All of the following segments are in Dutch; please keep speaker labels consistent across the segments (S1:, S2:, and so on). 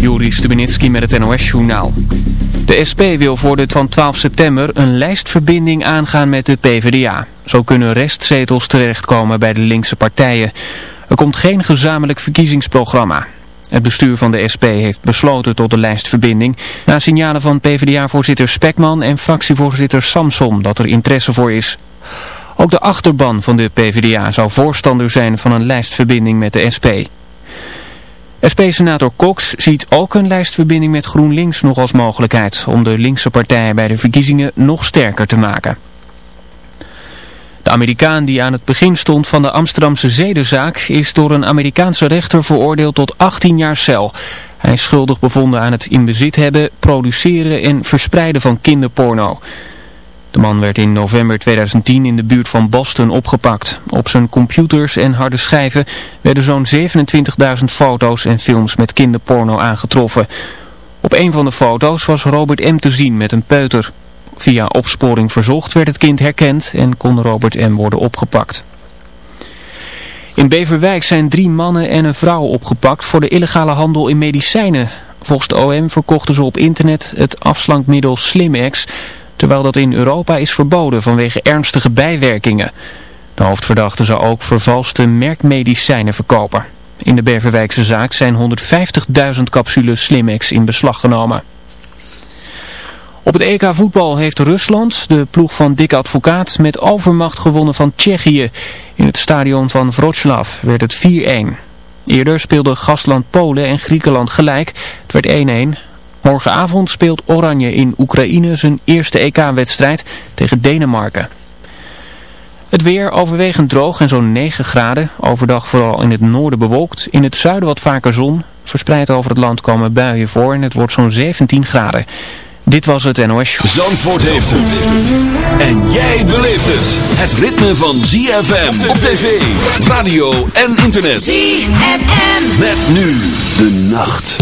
S1: Juri Stubenitski met het NOS-journaal. De SP wil voor de van 12 september een lijstverbinding aangaan met de PvdA. Zo kunnen restzetels terechtkomen bij de linkse partijen. Er komt geen gezamenlijk verkiezingsprogramma. Het bestuur van de SP heeft besloten tot de lijstverbinding... na signalen van PvdA-voorzitter Spekman en fractievoorzitter Samson dat er interesse voor is. Ook de achterban van de PvdA zou voorstander zijn van een lijstverbinding met de SP. SP-senator Cox ziet ook een lijstverbinding met GroenLinks nog als mogelijkheid... om de linkse partijen bij de verkiezingen nog sterker te maken. De Amerikaan die aan het begin stond van de Amsterdamse zedenzaak... is door een Amerikaanse rechter veroordeeld tot 18 jaar cel... Hij is schuldig bevonden aan het in bezit hebben, produceren en verspreiden van kinderporno. De man werd in november 2010 in de buurt van Boston opgepakt. Op zijn computers en harde schijven werden zo'n 27.000 foto's en films met kinderporno aangetroffen. Op een van de foto's was Robert M. te zien met een peuter. Via opsporing verzocht werd het kind herkend en kon Robert M. worden opgepakt. In Beverwijk zijn drie mannen en een vrouw opgepakt voor de illegale handel in medicijnen. Volgens de OM verkochten ze op internet het afslankmiddel Slimex terwijl dat in Europa is verboden vanwege ernstige bijwerkingen. De hoofdverdachte zou ook vervalste merkmedicijnen verkopen. In de Berverwijkse zaak zijn 150.000 capsules Slimex in beslag genomen. Op het EK voetbal heeft Rusland, de ploeg van Dick Advocaat, met overmacht gewonnen van Tsjechië. In het stadion van Wroclaw werd het 4-1. Eerder speelden gastland Polen en Griekenland gelijk. Het werd 1-1. Morgenavond speelt Oranje in Oekraïne zijn eerste EK-wedstrijd tegen Denemarken. Het weer overwegend droog en zo'n 9 graden. Overdag vooral in het noorden bewolkt. In het zuiden wat vaker zon. Verspreid over het land komen buien voor en het wordt zo'n 17 graden. Dit was het NOS
S2: Zandvoort heeft het. En jij beleeft het. Het ritme van ZFM op tv, radio en internet.
S3: ZFM.
S2: Met nu de nacht.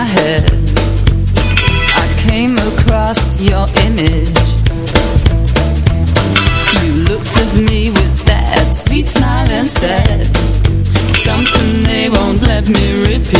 S3: my head. I came across your image. You looked at me with that sweet smile and said Something they won't let me repeat.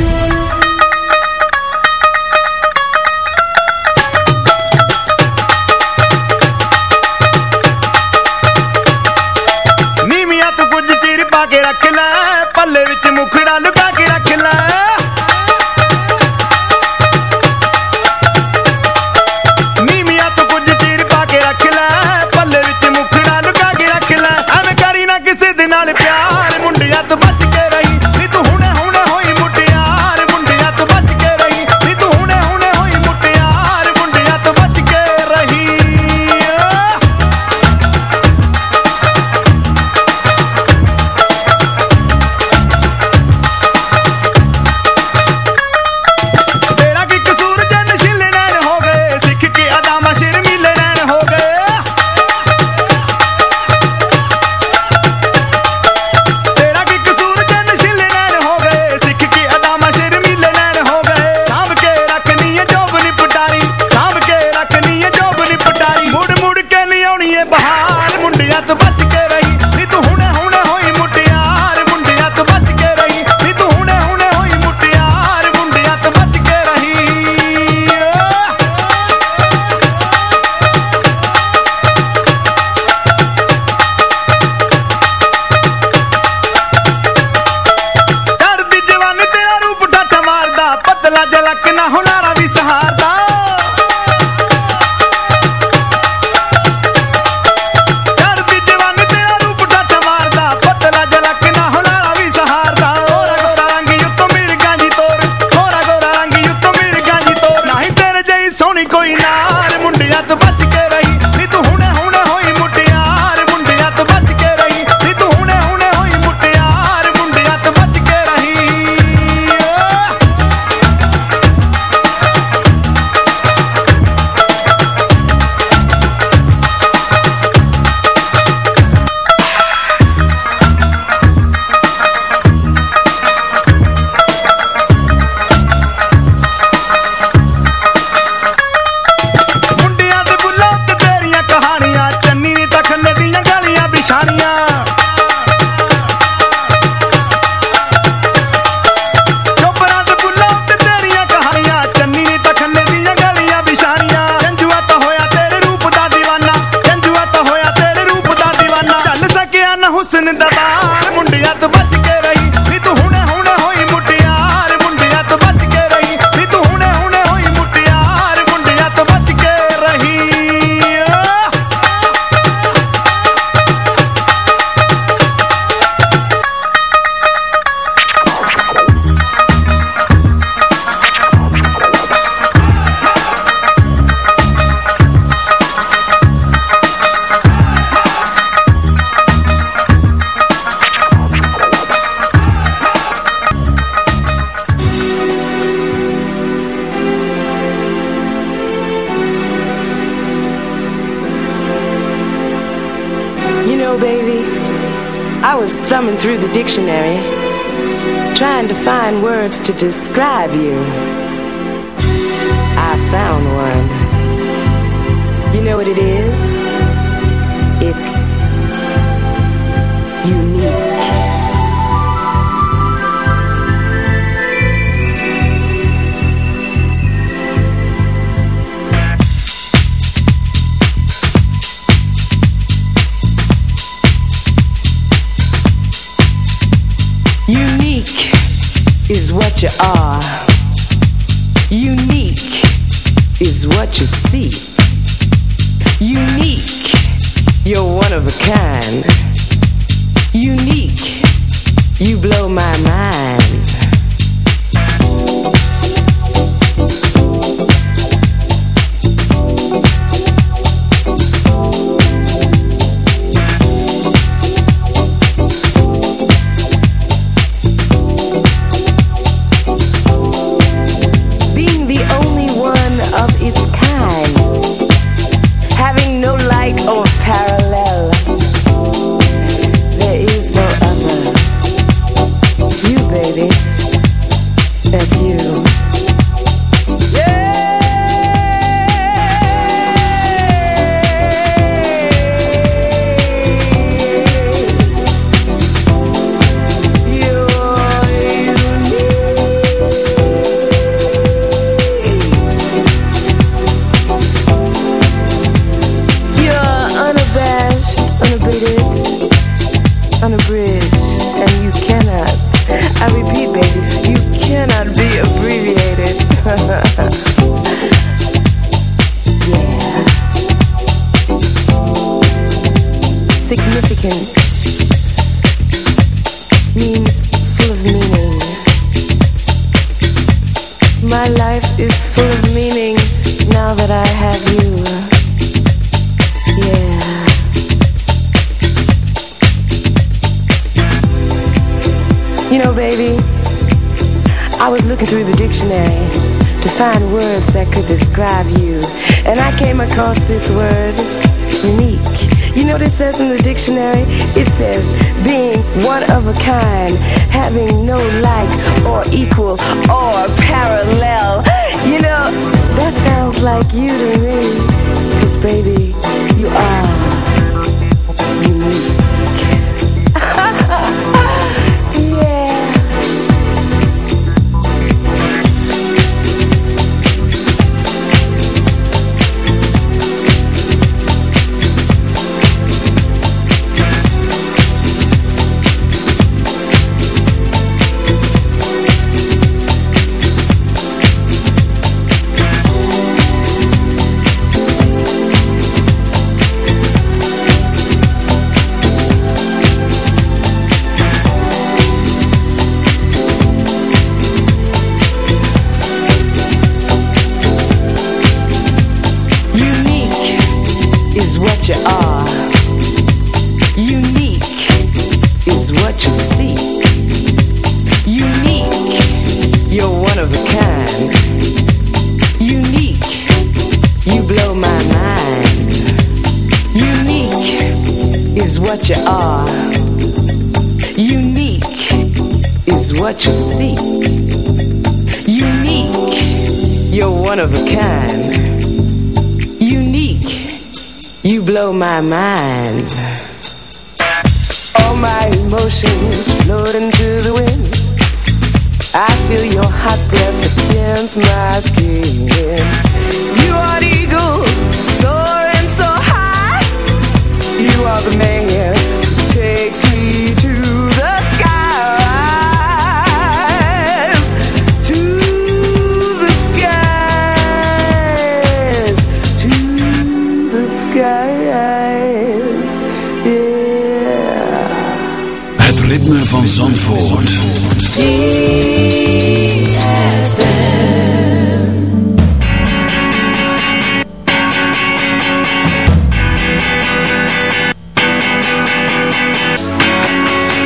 S4: To describe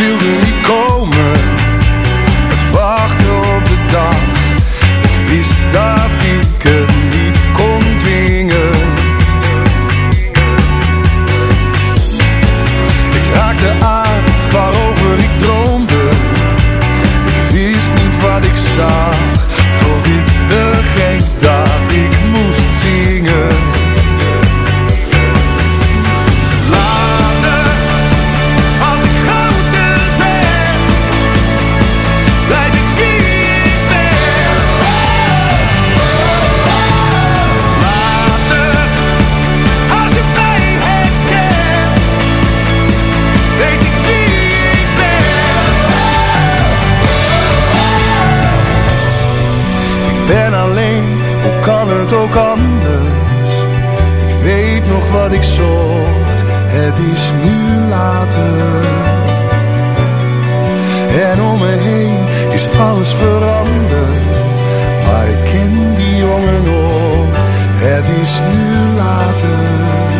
S5: Maar het wilde ik zocht, het is nu later. En om me heen is alles veranderd, maar ik ken die jongen nog, het is nu later.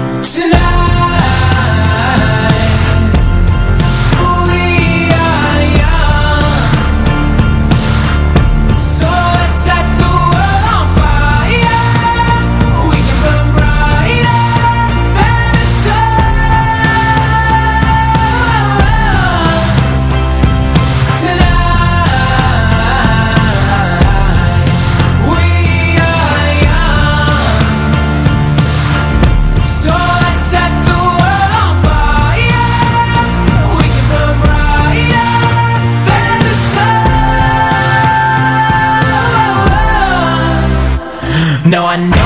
S6: No, I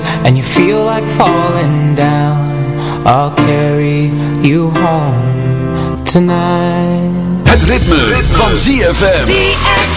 S7: and you feel like falling down I'll carry you home tonight
S2: Het ritme, ritme. van ZFM.
S7: ZFM.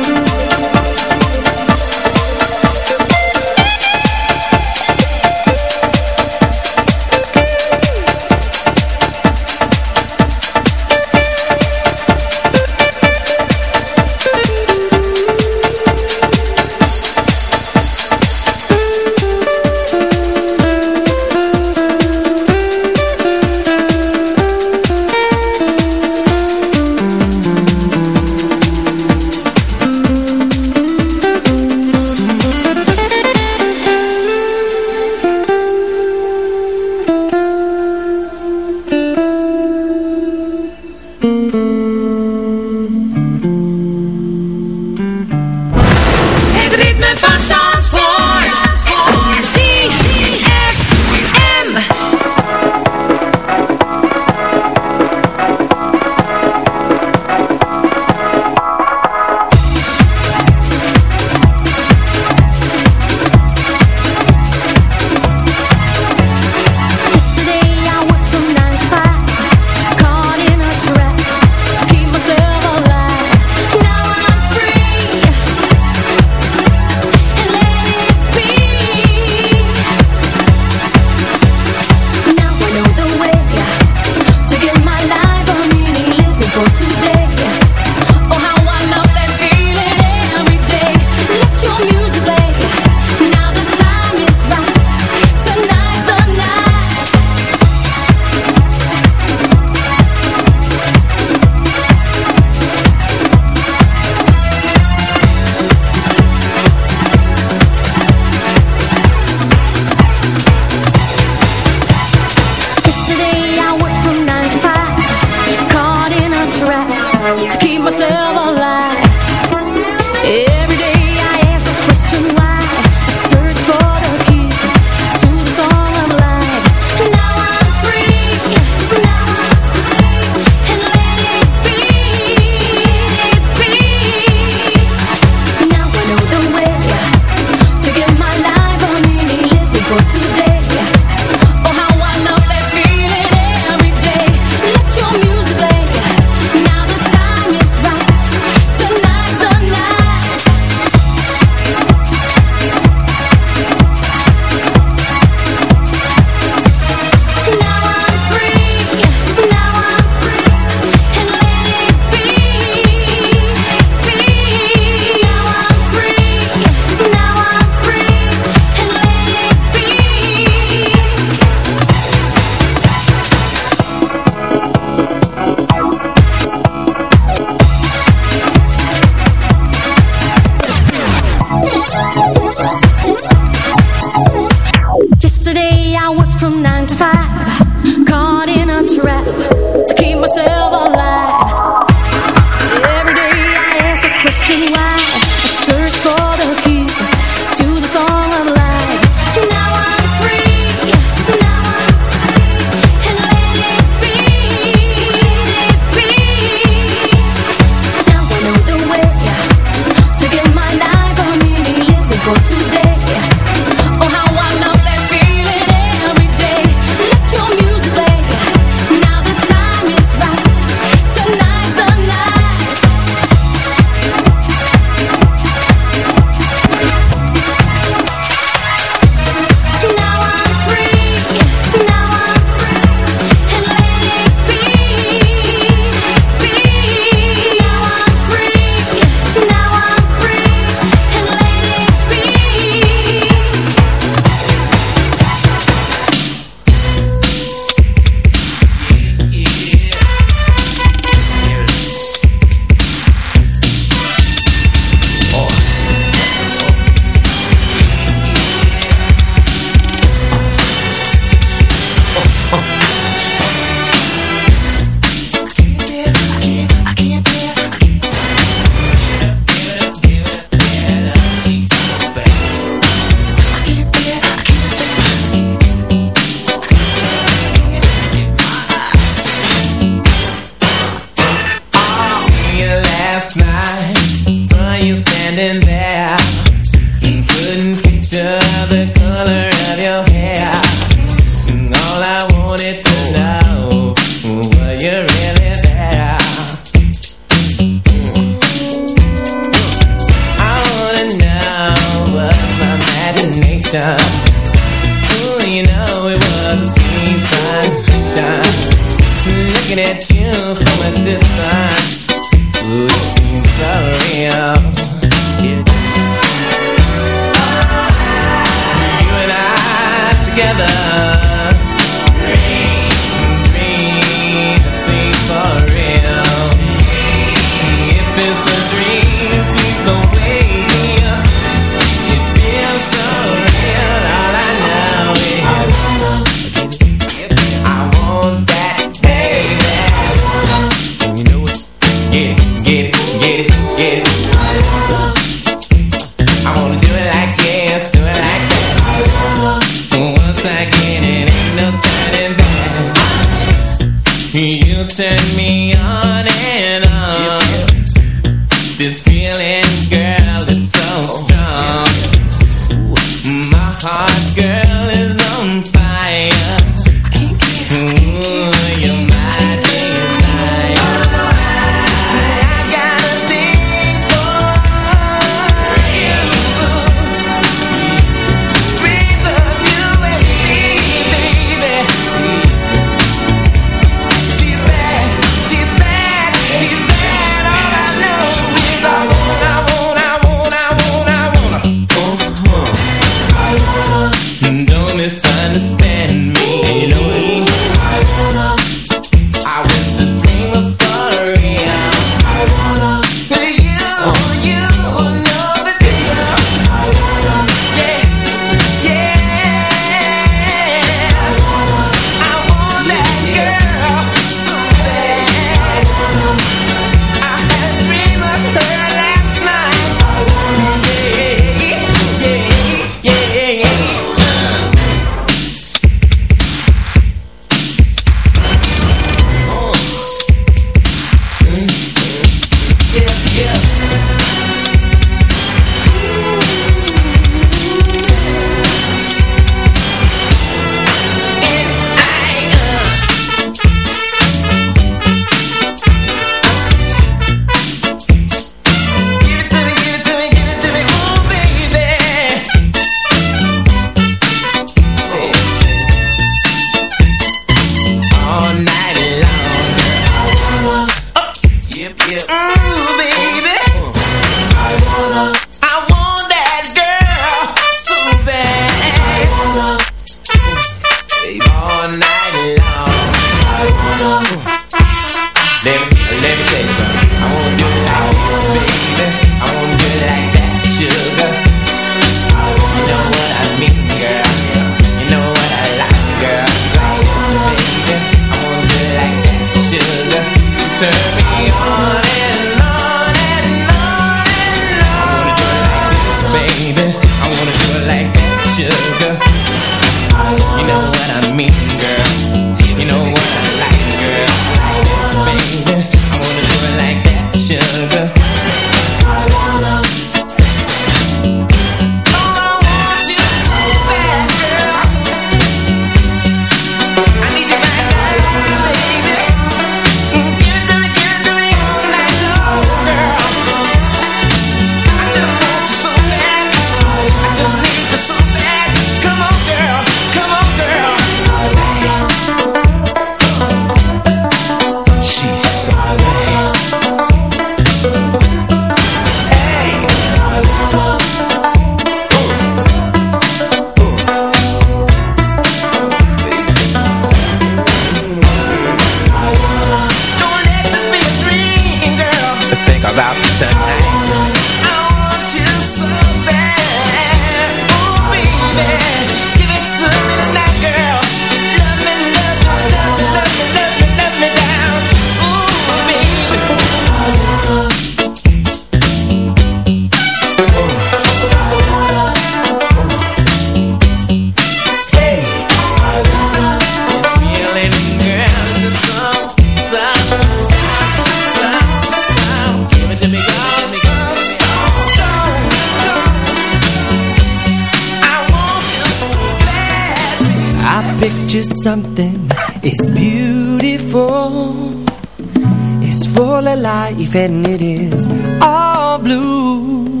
S8: and it
S3: is
S6: all
S9: blue.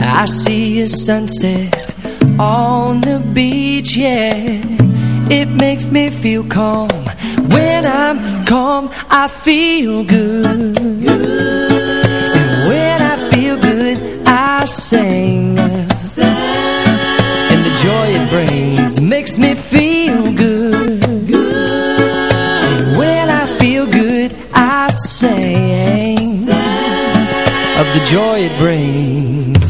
S9: I see a sunset on the beach, yeah. It makes me feel calm. When I'm calm, I feel good. of the joy it brings.